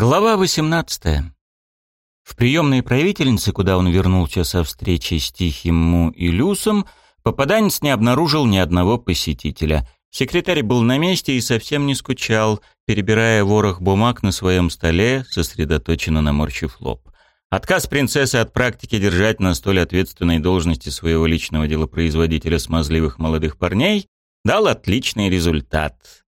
Глава 18. В приемной правительницы, куда он вернулся со встречи с Тихим Му и Люсом, попаданец не обнаружил ни одного посетителя. Секретарь был на месте и совсем не скучал, перебирая ворох бумаг на своем столе, сосредоточенно наморщив лоб. Отказ принцессы от практики держать на столь ответственной должности своего личного делопроизводителя смазливых молодых парней дал отличный результат.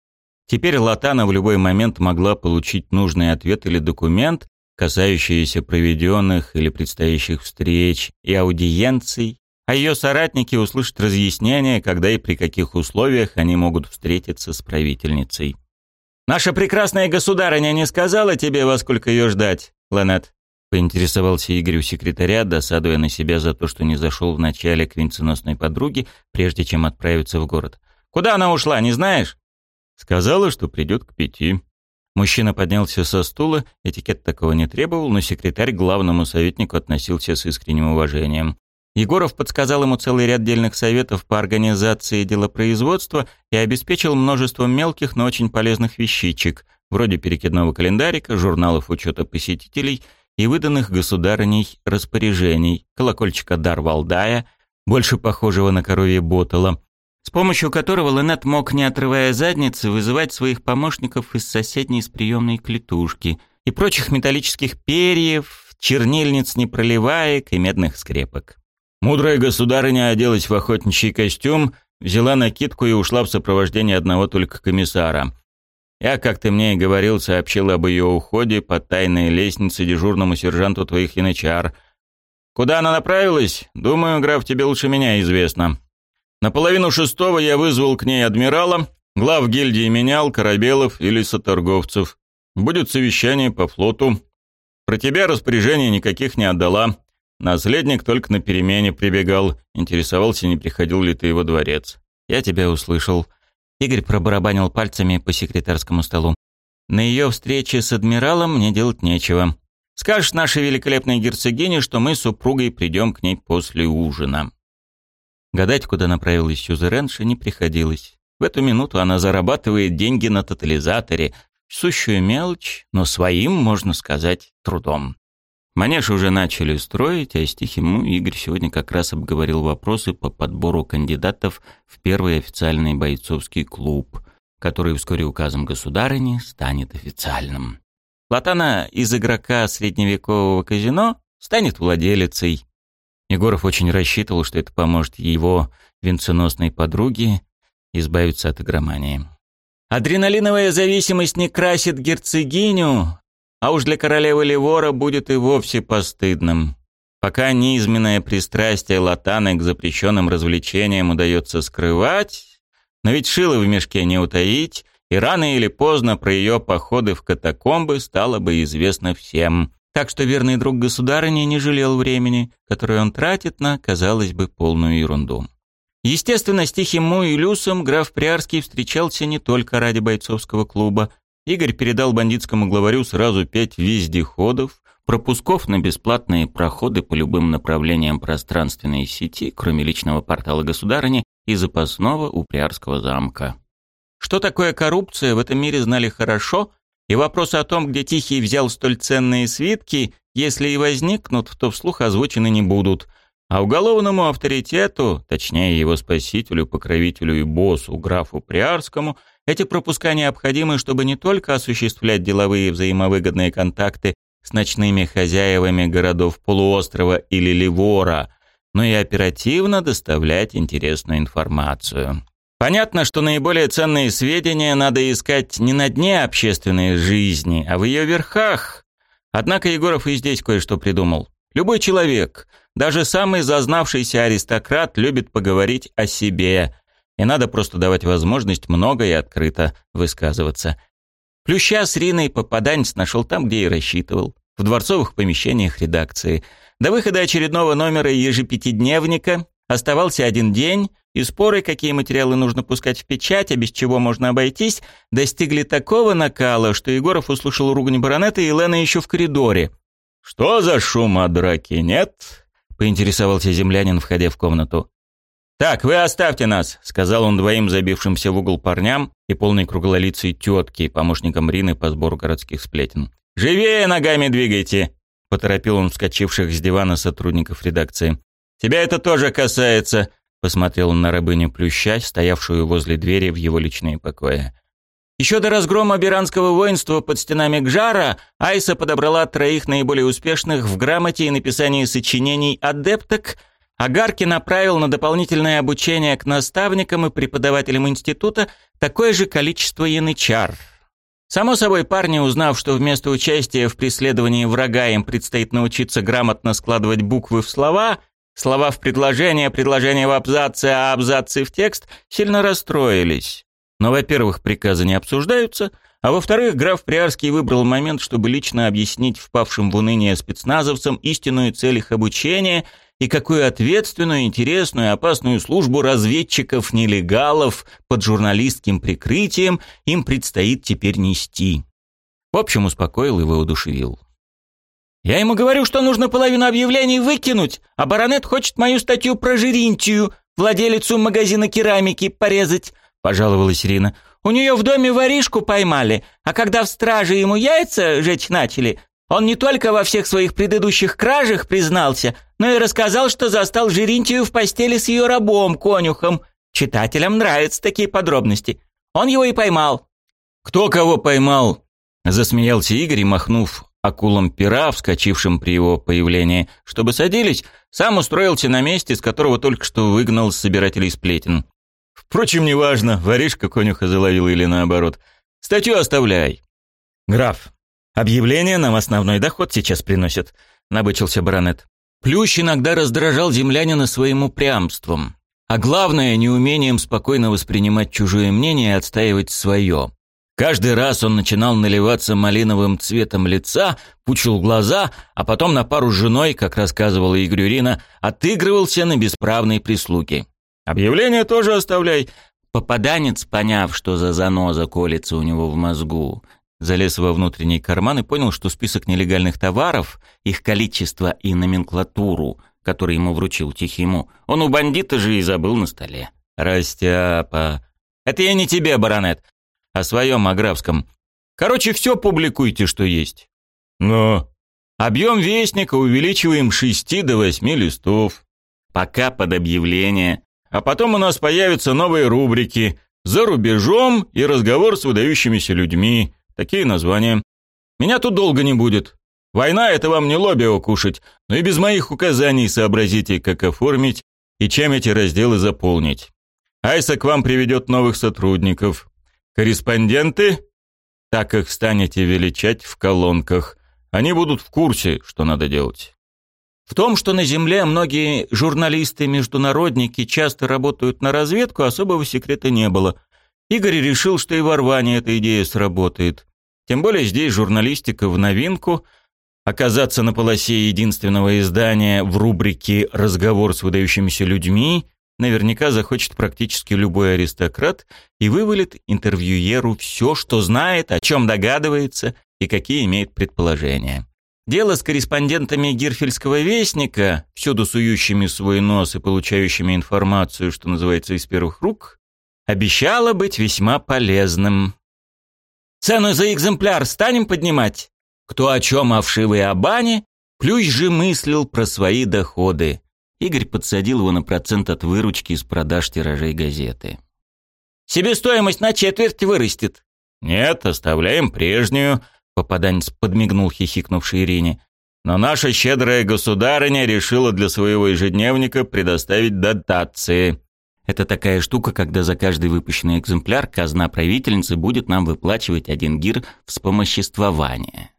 Теперь Латана в любой момент могла получить нужный ответ или документ, касающиеся проведенных или предстоящих встреч и аудиенций, а ее соратники услышат разъяснение, когда и при каких условиях они могут встретиться с правительницей. «Наша прекрасная государыня не сказала тебе, во сколько ее ждать, Ланет?» поинтересовался Игорь у секретаря, досадуя на себя за то, что не зашел в начале к венценосной подруге, прежде чем отправиться в город. «Куда она ушла, не знаешь?» Сказала, что придет к пяти. Мужчина поднялся со стула, этикет такого не требовал, но секретарь главному советнику относился с искренним уважением. Егоров подсказал ему целый ряд дельных советов по организации делопроизводства и обеспечил множеством мелких, но очень полезных вещичек, вроде перекидного календарика, журналов учета посетителей и выданных государыней распоряжений, колокольчика дар Валдая, больше похожего на коровье ботала, с помощью которого Ленет мог, не отрывая задницы, вызывать своих помощников из соседней с приемной клетушки и прочих металлических перьев, чернильниц непроливаек и медных скрепок. Мудрая государыня оделась в охотничий костюм, взяла накидку и ушла в сопровождении одного только комиссара. Я, как ты мне и говорил, сообщил об ее уходе по тайной лестнице дежурному сержанту твоих янычар. Куда она направилась? Думаю, граф, тебе лучше меня известно. На половину шестого я вызвал к ней адмирала, глав гильдии менял, корабелов или соторговцев. Будет совещание по флоту. Про тебя распоряжений никаких не отдала. Наследник только на перемене прибегал, интересовался, не приходил ли ты во дворец. Я тебя услышал. Игорь пробарабанил пальцами по секретарскому столу. На ее встрече с адмиралом мне делать нечего. Скажешь нашей великолепной герцогине, что мы с супругой придем к ней после ужина. Гадать, куда направилась Сюзеренша, не приходилось. В эту минуту она зарабатывает деньги на тотализаторе. Сущую мелочь, но своим, можно сказать, трудом. Манеж уже начали строить, а стихиму Игорь сегодня как раз обговорил вопросы по подбору кандидатов в первый официальный бойцовский клуб, который вскоре указом государыни станет официальным. Латана из игрока средневекового казино станет владелицей, Егоров очень рассчитывал, что это поможет его венценосной подруге избавиться от игромании. Адреналиновая зависимость не красит герцогиню, а уж для королевы Левора будет и вовсе постыдным. Пока низменное пристрастие Латаны к запрещенным развлечениям удается скрывать, но ведь шило в мешке не утаить, и рано или поздно про ее походы в катакомбы стало бы известно всем. Так что верный друг государыни не жалел времени, которое он тратит на, казалось бы, полную ерунду. Естественно, с Тихим Му и Люсом граф Приарский встречался не только ради бойцовского клуба. Игорь передал бандитскому главарю сразу пять вездеходов, пропусков на бесплатные проходы по любым направлениям пространственной сети, кроме личного портала государыни и запасного у Приарского замка. Что такое коррупция, в этом мире знали хорошо, и вопросы о том, где Тихий взял столь ценные свитки, если и возникнут, то вслух озвучены не будут. А уголовному авторитету, точнее его спасителю, покровителю и боссу, графу Приарскому, эти пропуска необходимы, чтобы не только осуществлять деловые взаимовыгодные контакты с ночными хозяевами городов полуострова или Ливора, но и оперативно доставлять интересную информацию. Понятно, что наиболее ценные сведения надо искать не на дне общественной жизни, а в ее верхах. Однако Егоров и здесь кое-что придумал. Любой человек, даже самый зазнавшийся аристократ, любит поговорить о себе, и надо просто давать возможность много и открыто высказываться. Плюща с Риной попаданец нашел там, где и рассчитывал, в дворцовых помещениях редакции. До выхода очередного номера ежепятидневника оставался один день, и споры, какие материалы нужно пускать в печать, а без чего можно обойтись, достигли такого накала, что Егоров услышал ругань баронета и Лена еще в коридоре. «Что за шум от драки, нет?» — поинтересовался землянин, входя в комнату. «Так, вы оставьте нас», — сказал он двоим забившимся в угол парням и полной круглолицей тетке, помощникам Рины по сбору городских сплетен. «Живее ногами двигайте!» — поторопил он вскочивших с дивана сотрудников редакции. «Тебя это тоже касается!» — посмотрел на рабыню Плюща, стоявшую возле двери в его личные покои. Еще до разгрома Биранского воинства под стенами Гжара Айса подобрала троих наиболее успешных в грамоте и написании сочинений адепток, а Гарки направил на дополнительное обучение к наставникам и преподавателям института такое же количество янычар. Само собой, парни, узнав, что вместо участия в преследовании врага им предстоит научиться грамотно складывать буквы в слова, слова в предложения, предложения в абзацы, а абзацы в текст, сильно расстроились. Но, во-первых, приказы не обсуждаются, а во-вторых, граф Приарский выбрал момент, чтобы лично объяснить впавшим в уныние спецназовцам истинную цель их обучения и какую ответственную, интересную и опасную службу разведчиков-нелегалов под журналистским прикрытием им предстоит теперь нести. В общем, успокоил и воодушевил. «Я ему говорю, что нужно половину объявлений выкинуть, а баронет хочет мою статью про Жиринтию, владелицу магазина керамики, порезать. — пожаловалась Ирина. «У нее в доме воришку поймали, а когда в страже ему яйца жечь начали, он не только во всех своих предыдущих кражах признался, но и рассказал, что застал Жиринтию в постели с ее рабом, конюхом. Читателям нравятся такие подробности. Он его и поймал». «Кто кого поймал?» — засмеялся Игорь, махнув акулом пера, вскочившим при его появлении, чтобы садились, сам устроился на месте, с которого только что выгнал собирателей сплетен. Впрочем, неважно, воришка конюха заловил или наоборот. Статью оставляй. Граф, объявление нам основной доход сейчас приносит, набычился баронет. Плющ иногда раздражал землянина своим упрямством, а главное, неумением спокойно воспринимать чужое мнение и отстаивать свое. Каждый раз он начинал наливаться малиновым цветом лица, пучил глаза, а потом на пару с женой, как рассказывала Игорь Юрина, отыгрывался на бесправной прислуге. Объявление тоже оставляй. Попаданец, поняв, что за заноза колется у него в мозгу, залез во внутренний карман и понял, что список нелегальных товаров, их количество и номенклатуру, который ему вручил Тихиму, он у бандита же и забыл на столе. Растяпа. Это я не тебе, баронет, а своем аграфском. Короче, все публикуйте, что есть. Но объем вестника увеличиваем с шести до восьми листов. Пока под объявление. А потом у нас появятся новые рубрики «За рубежом» и «Разговор с выдающимися людьми». Такие названия. Меня тут долго не будет. Война — это вам не лобио кушать, но и без моих указаний сообразите, как оформить и чем эти разделы заполнить. Айса к вам приведет новых сотрудников. Корреспонденты, так их станете величать в колонках. Они будут в курсе, что надо делать. В том, что на Земле многие журналисты-международники часто работают на разведку, особого секрета не было. Игорь решил, что и в Орване эта идея сработает. Тем более здесь журналистика в новинку. Оказаться на полосе единственного издания в рубрике «Разговор с выдающимися людьми» наверняка захочет практически любой аристократ и вывалит интервьюеру все, что знает, о чем догадывается и какие имеет предположения. Дело с корреспондентами Гирфельского вестника, всюду сующими свой нос и получающими информацию, что называется, из первых рук, обещало быть весьма полезным. «Цену за экземпляр станем поднимать?» Кто о чем, о вшивой Абане, Плющ же мыслил про свои доходы. Игорь подсадил его на процент от выручки из продаж тиражей газеты. «Себестоимость на четверть вырастет». «Нет, оставляем прежнюю», Попаданец подмигнул хихикнувшей Ирине. Но наша щедрая государыня решила для своего ежедневника предоставить дотации. Это такая штука, когда за каждый выпущенный экземпляр казна правительницы будет нам выплачивать один гир вспомоществования.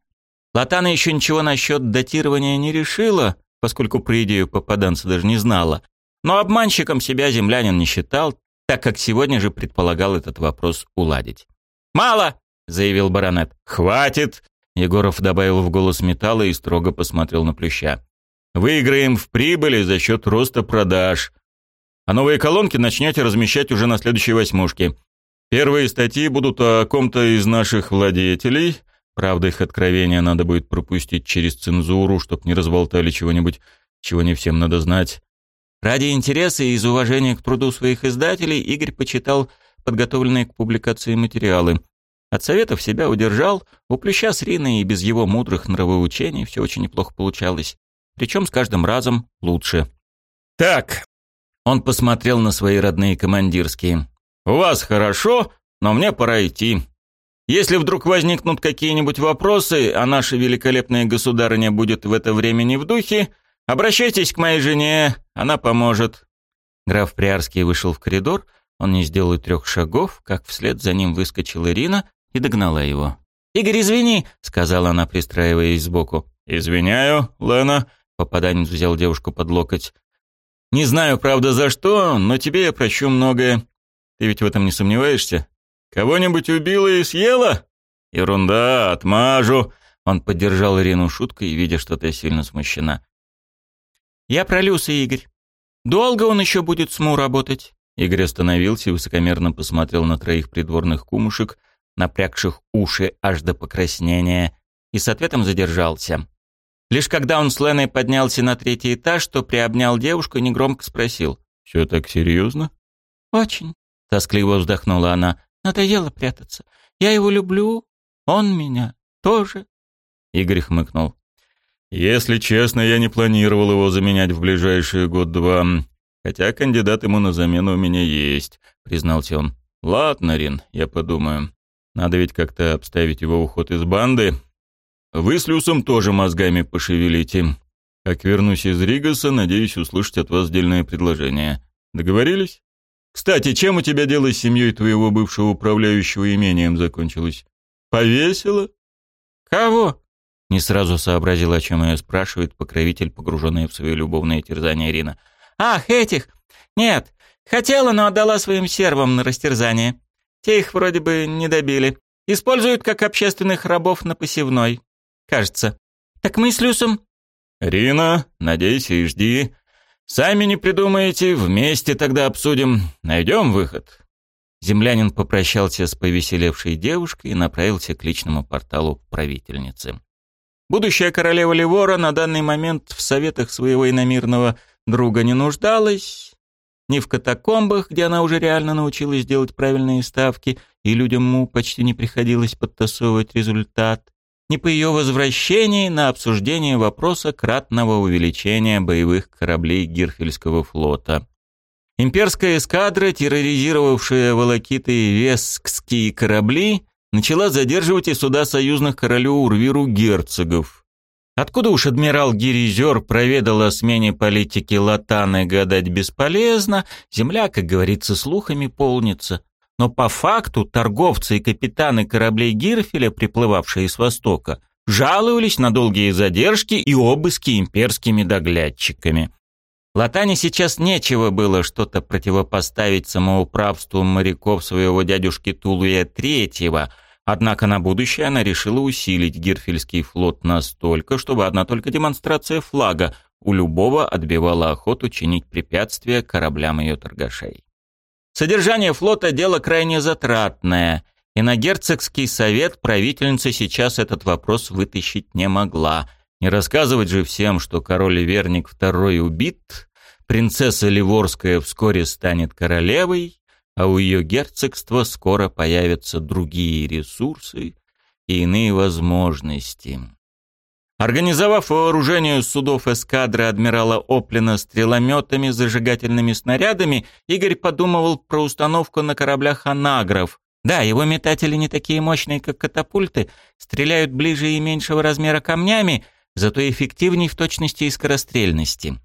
Латана еще ничего насчет датирования не решила, поскольку про идею попаданца даже не знала. Но обманщиком себя землянин не считал, так как сегодня же предполагал этот вопрос уладить. «Мало!» заявил баронет. «Хватит!» Егоров добавил в голос металла и строго посмотрел на Плюща. «Выиграем в прибыли за счет роста продаж. А новые колонки начнете размещать уже на следующей восьмушке. Первые статьи будут о ком-то из наших владетелей. Правда, их откровения надо будет пропустить через цензуру, чтоб не разболтали чего-нибудь, чего не всем надо знать. Ради интереса и из уважения к труду своих издателей Игорь почитал подготовленные к публикации материалы. От советов себя удержал, у Плюща с Риной и без его мудрых нравоучений все очень неплохо получалось. Причем с каждым разом лучше. «Так», — он посмотрел на свои родные командирские, «у вас хорошо, но мне пора идти. Если вдруг возникнут какие-нибудь вопросы, а наша великолепная государыня будет в это время не в духе, обращайтесь к моей жене, она поможет». Граф Приарский вышел в коридор, он не сделал и трех шагов, как вслед за ним выскочила Ирина и догнала его. «Игорь, извини», — сказала она, пристраиваясь сбоку. «Извиняю, Лена», — попаданец взял девушку под локоть. «Не знаю, правда, за что, но тебе я прощу многое. Ты ведь в этом не сомневаешься?» Кого-нибудь убила и съела? Ерунда, отмажу. Он поддержал Ирину шуткой, видя, что ты сильно смущена. Я про Люса, Игорь. Долго он еще будет с Му работать? Игорь остановился и высокомерно посмотрел на троих придворных кумушек, напрягших уши аж до покраснения, и с ответом задержался. Лишь когда он с Леной поднялся на третий этаж, то приобнял девушку и негромко спросил. «Все так серьезно?» «Очень», — тоскливо вздохнула она. Надоело прятаться. Я его люблю, он меня тоже. Игорь хмыкнул. Если честно, я не планировал его заменять в ближайшие год-два. Хотя кандидат ему на замену у меня есть, признался он. Ладно, Рин, я подумаю. Надо ведь как-то обставить его уход из банды. Вы с Люсом тоже мозгами пошевелите. Как вернусь из Ригаса, надеюсь услышать от вас дельное предложение. Договорились? Кстати, чем у тебя дело с семьей твоего бывшего управляющего имением закончилось? Повесила? Кого? Не сразу сообразила, о чем ее спрашивает покровитель, погруженный в свои любовные терзания Ирина. Ах, этих! Нет, хотела, но отдала своим сервам на растерзание. Те их вроде бы не добили. Используют как общественных рабов на посевной. Кажется. Так мы с Люсом... Рина, надейся и жди. Сами не придумаете, вместе тогда обсудим. Найдем выход». Землянин попрощался с повеселевшей девушкой и направился к личному порталу правительницы. Будущая королева Ливора на данный момент в советах своего иномирного друга не нуждалась, ни в катакомбах, где она уже реально научилась делать правильные ставки, и людям му почти не приходилось подтасовывать результат, ни по ее возвращении на обсуждение вопроса кратного увеличения боевых кораблей Гирфельского флота. Имперская эскадра, терроризировавшая волокиты и вескские корабли, начала задерживать и суда союзных королю Урвиру герцогов. Откуда уж адмирал Гиризер проведал о смене политики Латаны гадать бесполезно, земля, как говорится, слухами полнится но по факту торговцы и капитаны кораблей Гирфеля, приплывавшие с востока, жаловались на долгие задержки и обыски имперскими доглядчиками. Латане сейчас нечего было что-то противопоставить самоуправству моряков своего дядюшки Тулуя Третьего, однако на будущее она решила усилить Гирфельский флот настолько, чтобы одна только демонстрация флага у любого отбивала охоту чинить препятствия кораблям ее торгашей. Содержание флота – дело крайне затратное, и на герцогский совет правительница сейчас этот вопрос вытащить не могла. Не рассказывать же всем, что король Верник II убит, принцесса Ливорская вскоре станет королевой, а у ее герцогства скоро появятся другие ресурсы и иные возможности. Организовав вооружение судов эскадры адмирала Оплина стрелометами, зажигательными снарядами, Игорь подумывал про установку на кораблях анагров. Да, его метатели не такие мощные, как катапульты, стреляют ближе и меньшего размера камнями, зато эффективней в точности и скорострельности.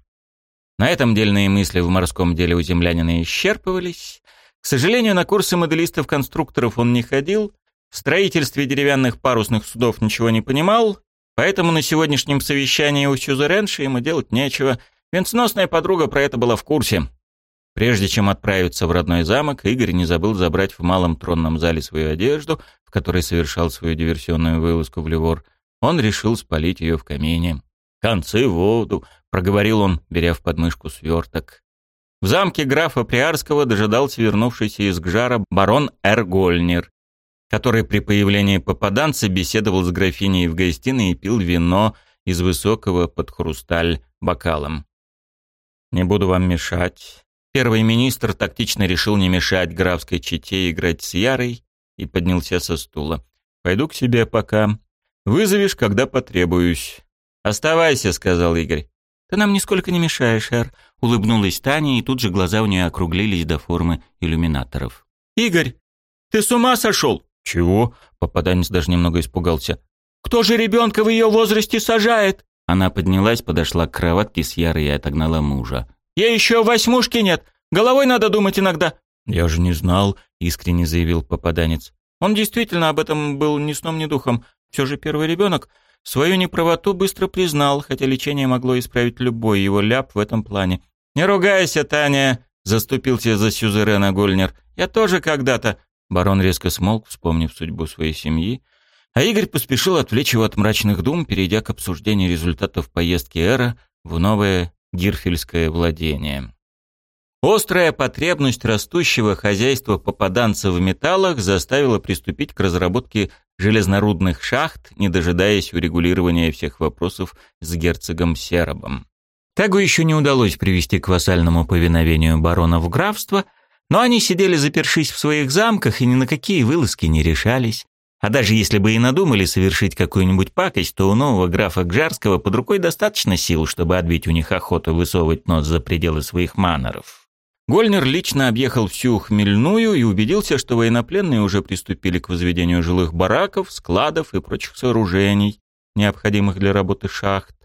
На этом дельные мысли в морском деле у землянина исчерпывались. К сожалению, на курсы моделистов-конструкторов он не ходил, в строительстве деревянных парусных судов ничего не понимал, Поэтому на сегодняшнем совещании у Сюзеренши ему делать нечего. Венценосная подруга про это была в курсе. Прежде чем отправиться в родной замок, Игорь не забыл забрать в малом тронном зале свою одежду, в которой совершал свою диверсионную вылазку в Ливор. Он решил спалить ее в камине. «Концы в воду», — проговорил он, беря в подмышку сверток. В замке графа Приарского дожидался вернувшийся из Гжара барон Эргольнер который при появлении попаданца беседовал с графиней в гостиной и пил вино из высокого под хрусталь бокалом. «Не буду вам мешать». Первый министр тактично решил не мешать графской чете играть с Ярой, и поднялся со стула. «Пойду к себе пока. Вызовешь, когда потребуюсь». «Оставайся», — сказал Игорь. «Ты нам нисколько не мешаешь, Эр», — улыбнулась Таня, и тут же глаза у нее округлились до формы иллюминаторов. «Игорь, ты с ума сошел?» «Чего?» — попаданец даже немного испугался. «Кто же ребенка в ее возрасте сажает?» Она поднялась, подошла к кроватке с Ярой и отогнала мужа. «Ей еще восьмушки нет. Головой надо думать иногда». «Я же не знал», — искренне заявил попаданец. Он действительно об этом был ни сном, ни духом. Все же первый ребенок. Свою неправоту быстро признал, хотя лечение могло исправить любой его ляп в этом плане. «Не ругайся, Таня!» — заступился за Сюзерена Гольнер. «Я тоже когда-то...» Барон резко смолк, вспомнив судьбу своей семьи, а Игорь поспешил отвлечь его от мрачных дум, перейдя к обсуждению результатов поездки Эра в новое гирфельское владение. Острая потребность растущего хозяйства попаданца в металлах заставила приступить к разработке железнорудных шахт, не дожидаясь урегулирования всех вопросов с герцогом Серобом. Тагу еще не удалось привести к вассальному повиновению баронов графства, но они сидели запершись в своих замках и ни на какие вылазки не решались. А даже если бы и надумали совершить какую-нибудь пакость, то у нового графа Гжарского под рукой достаточно сил, чтобы отбить у них охоту высовывать нос за пределы своих маноров. Гольнер лично объехал всю Хмельную и убедился, что военнопленные уже приступили к возведению жилых бараков, складов и прочих сооружений, необходимых для работы шахт.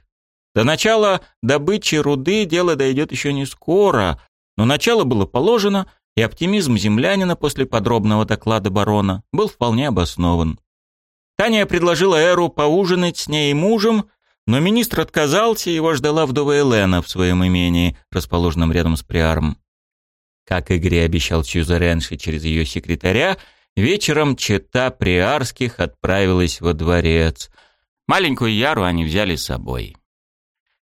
До начала добычи руды дело дойдет еще не скоро, но начало было положено – и оптимизм землянина после подробного доклада барона был вполне обоснован. Таня предложила Эру поужинать с ней и мужем, но министр отказался, и его ждала вдова Елена в своем имении, расположенном рядом с Приаром. Как Игорь обещал Сьюзеренши через ее секретаря, вечером чета Приарских отправилась во дворец. Маленькую Яру они взяли с собой.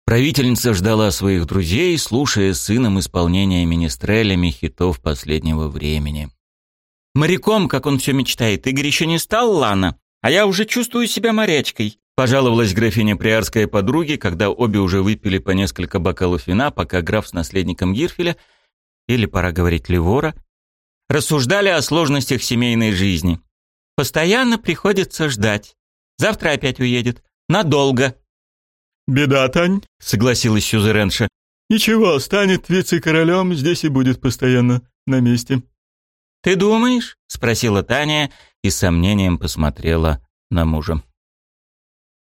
Правительница ждала своих друзей, слушая сыном исполнение министрелями хитов последнего времени. «Моряком, как он все мечтает, Игорь еще не стал, Лана, а я уже чувствую себя морячкой», пожаловалась графиня Приарская подруге, когда обе уже выпили по несколько бокалов вина, пока граф с наследником Гирфеля, или, пора говорить, Левора, рассуждали о сложностях семейной жизни. «Постоянно приходится ждать. Завтра опять уедет. Надолго. «Беда, Тань», — согласилась Сюзеренша. «Ничего, станет вице-королем, здесь и будет постоянно на месте». «Ты думаешь?» — спросила Таня и с сомнением посмотрела на мужа.